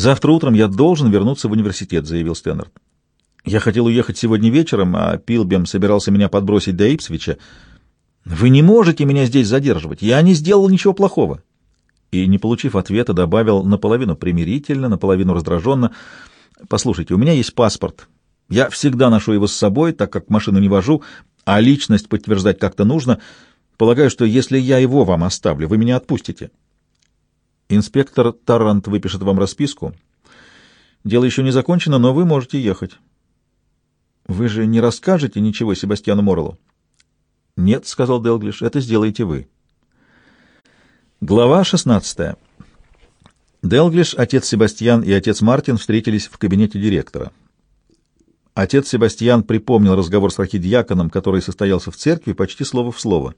«Завтра утром я должен вернуться в университет», — заявил Стэннерд. «Я хотел уехать сегодня вечером, а Пилбем собирался меня подбросить до Ипсвича. Вы не можете меня здесь задерживать. Я не сделал ничего плохого». И, не получив ответа, добавил наполовину примирительно, наполовину раздраженно. «Послушайте, у меня есть паспорт. Я всегда ношу его с собой, так как машину не вожу, а личность подтверждать как-то нужно. Полагаю, что если я его вам оставлю, вы меня отпустите». Инспектор Таррант выпишет вам расписку. Дело еще не закончено, но вы можете ехать. Вы же не расскажете ничего Себастьяну Морлу? Нет, сказал Делглиш, это сделаете вы. Глава 16. Делглиш, отец Себастьян и отец Мартин встретились в кабинете директора. Отец Себастьян припомнил разговор с архидиаконом, который состоялся в церкви, почти слово в слово.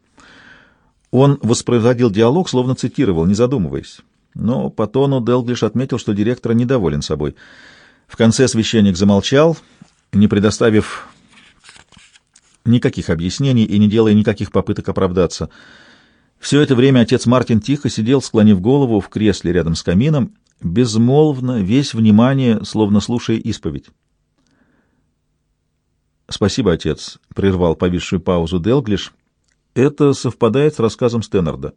Он воспроизводил диалог, словно цитировал, не задумываясь но по тону Делглиш отметил, что директор недоволен собой. В конце священник замолчал, не предоставив никаких объяснений и не делая никаких попыток оправдаться. Все это время отец Мартин тихо сидел, склонив голову в кресле рядом с камином, безмолвно, весь внимание, словно слушая исповедь. «Спасибо, отец», — прервал повисшую паузу Делглиш. «Это совпадает с рассказом Стэннерда».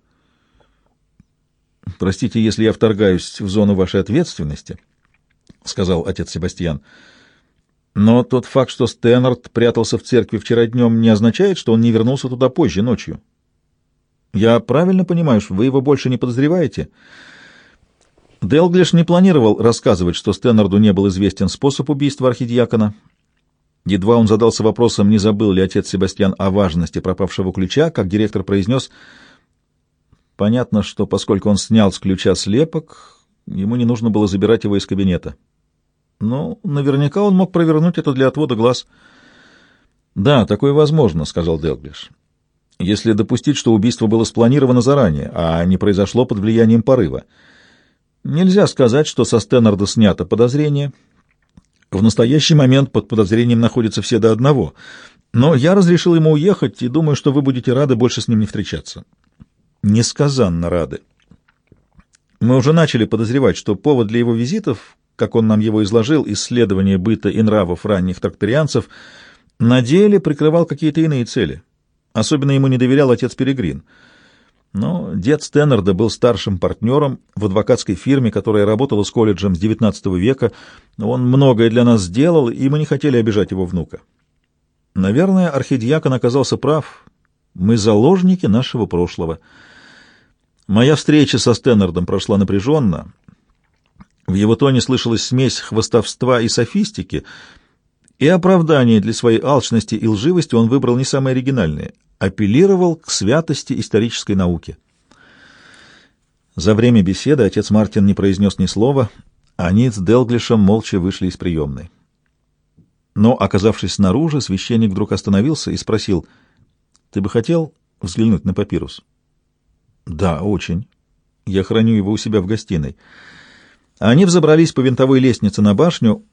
Простите, если я вторгаюсь в зону вашей ответственности, сказал отец Себастьян. Но тот факт, что Стэннард прятался в церкви вчера днем, не означает, что он не вернулся туда позже, ночью. Я правильно понимаю, что вы его больше не подозреваете? Делглиш не планировал рассказывать, что Стэннарду не был известен способ убийства архидиакона. Едва он задался вопросом, не забыл ли отец Себастьян о важности пропавшего ключа, как директор произнес — Понятно, что поскольку он снял с ключа слепок, ему не нужно было забирать его из кабинета. Но наверняка он мог провернуть это для отвода глаз. «Да, такое возможно», — сказал Делглиш. «Если допустить, что убийство было спланировано заранее, а не произошло под влиянием порыва. Нельзя сказать, что со Стэннерда снято подозрение. В настоящий момент под подозрением находятся все до одного. Но я разрешил ему уехать и думаю, что вы будете рады больше с ним не встречаться» несказанно рады. Мы уже начали подозревать, что повод для его визитов, как он нам его изложил, исследование быта и нравов ранних тракторианцев, на деле прикрывал какие-то иные цели. Особенно ему не доверял отец Перегрин. Но дед Стэннерда был старшим партнером в адвокатской фирме, которая работала с колледжем с XIX века. Он многое для нас сделал, и мы не хотели обижать его внука. Наверное, архидиакон оказался прав. Мы заложники нашего прошлого. Моя встреча со Стэннардом прошла напряженно. В его тоне слышалась смесь хвостовства и софистики, и оправдание для своей алчности и лживости он выбрал не самое оригинальное — апеллировал к святости исторической науки. За время беседы отец Мартин не произнес ни слова, они с Делглишем молча вышли из приемной. Но, оказавшись снаружи, священник вдруг остановился и спросил, «Ты бы хотел взглянуть на папирус?» Да, очень. Я храню его у себя в гостиной. Они взобрались по винтовой лестнице на башню.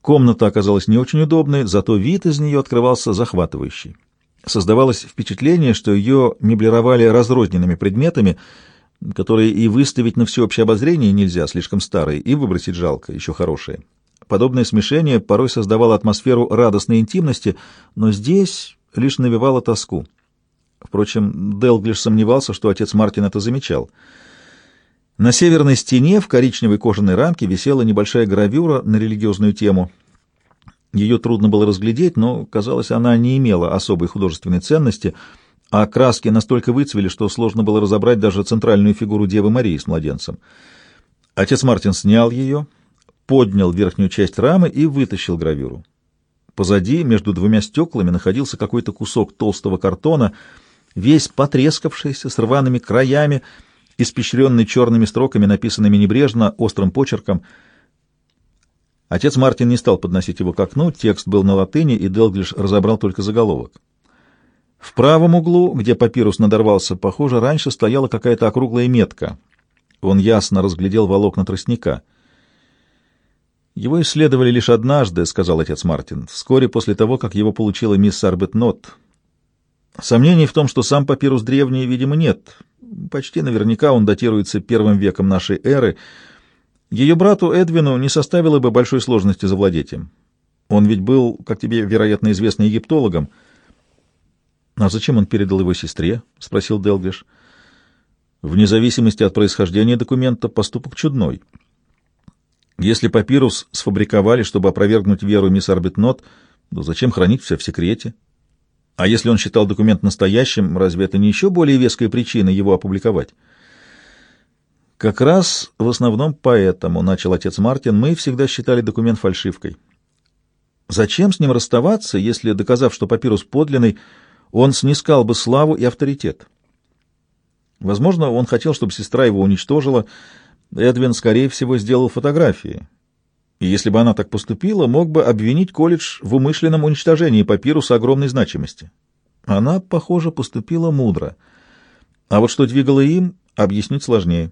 Комната оказалась не очень удобной, зато вид из нее открывался захватывающий. Создавалось впечатление, что ее меблировали разрозненными предметами, которые и выставить на всеобщее обозрение нельзя, слишком старые, и выбросить жалко, еще хорошие. Подобное смешение порой создавало атмосферу радостной интимности, но здесь лишь навевало тоску. Впрочем, Делглиш сомневался, что отец Мартин это замечал. На северной стене в коричневой кожаной рамке висела небольшая гравюра на религиозную тему. Ее трудно было разглядеть, но, казалось, она не имела особой художественной ценности, а краски настолько выцвели, что сложно было разобрать даже центральную фигуру Девы Марии с младенцем. Отец Мартин снял ее, поднял верхнюю часть рамы и вытащил гравюру. Позади, между двумя стеклами, находился какой-то кусок толстого картона — весь потрескавшийся, с рваными краями, испещренный черными строками, написанными небрежно, острым почерком. Отец Мартин не стал подносить его к окну, текст был на латыни, и Делглиш разобрал только заголовок. В правом углу, где папирус надорвался, похоже, раньше стояла какая-то округлая метка. Он ясно разглядел волокна тростника. «Его исследовали лишь однажды», — сказал отец Мартин, — «вскоре после того, как его получила мисс Арбетнот. Сомнений в том, что сам папирус древний, видимо, нет. Почти наверняка он датируется первым веком нашей эры. Ее брату Эдвину не составило бы большой сложности завладеть им. Он ведь был, как тебе, вероятно, известно, египтологом. — А зачем он передал его сестре? — спросил Делглиш. — Вне зависимости от происхождения документа поступок чудной. Если папирус сфабриковали, чтобы опровергнуть веру мисс Арбитнот, то зачем хранить все в секрете? А если он считал документ настоящим, разве это не еще более веская причина его опубликовать? Как раз в основном поэтому, — начал отец Мартин, — мы всегда считали документ фальшивкой. Зачем с ним расставаться, если, доказав, что папирус подлинный, он снискал бы славу и авторитет? Возможно, он хотел, чтобы сестра его уничтожила. Эдвин, скорее всего, сделал фотографии. И если бы она так поступила, мог бы обвинить колледж в умышленном уничтожении папируса огромной значимости. Она, похоже, поступила мудро. А вот что двигало им, объяснить сложнее.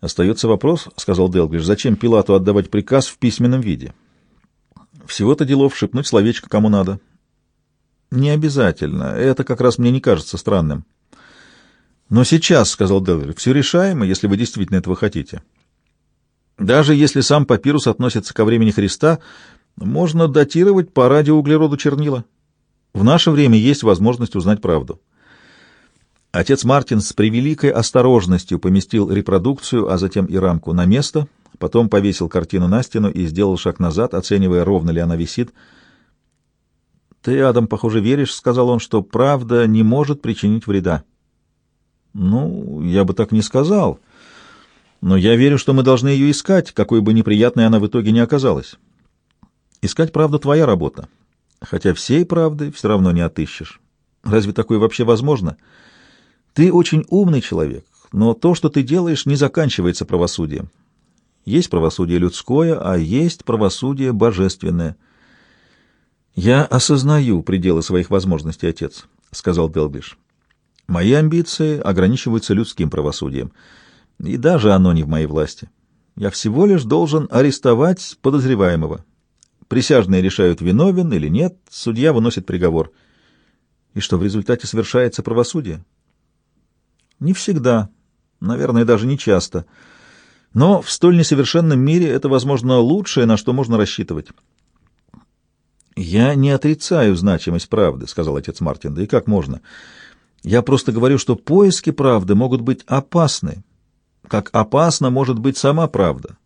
«Остается вопрос, — сказал Делглиш, — зачем Пилату отдавать приказ в письменном виде? Всего-то делов шепнуть словечко кому надо». «Не обязательно. Это как раз мне не кажется странным». «Но сейчас, — сказал Делглиш, — все решаемо, если вы действительно этого хотите. Даже если сам папирус относится ко времени Христа, можно датировать по радиоуглероду чернила. В наше время есть возможность узнать правду». Отец Мартин с превеликой осторожностью поместил репродукцию, а затем и рамку на место, потом повесил картину на стену и сделал шаг назад, оценивая, ровно ли она висит. «Ты, Адам, похоже, веришь, — сказал он, — что правда не может причинить вреда». «Ну, я бы так не сказал, но я верю, что мы должны ее искать, какой бы неприятной она в итоге не оказалась. Искать правду — твоя работа, хотя всей правды все равно не отыщешь. Разве такое вообще возможно?» Ты очень умный человек, но то, что ты делаешь, не заканчивается правосудием. Есть правосудие людское, а есть правосудие божественное. Я осознаю пределы своих возможностей, отец, сказал Делбиш. Мои амбиции ограничиваются людским правосудием, и даже оно не в моей власти. Я всего лишь должен арестовать подозреваемого. Присяжные решают, виновен или нет, судья выносит приговор. И что в результате совершается правосудие? Не всегда, наверное, даже не часто. Но в столь несовершенном мире это, возможно, лучшее, на что можно рассчитывать. «Я не отрицаю значимость правды», — сказал отец Мартин. «Да и как можно? Я просто говорю, что поиски правды могут быть опасны, как опасна может быть сама правда.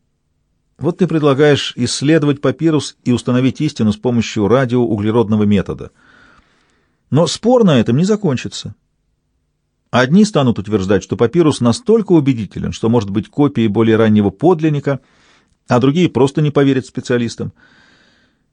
Вот ты предлагаешь исследовать папирус и установить истину с помощью радиоуглеродного метода. Но спор на этом не закончится. Одни станут утверждать, что папирус настолько убедителен, что может быть копией более раннего подлинника, а другие просто не поверят специалистам —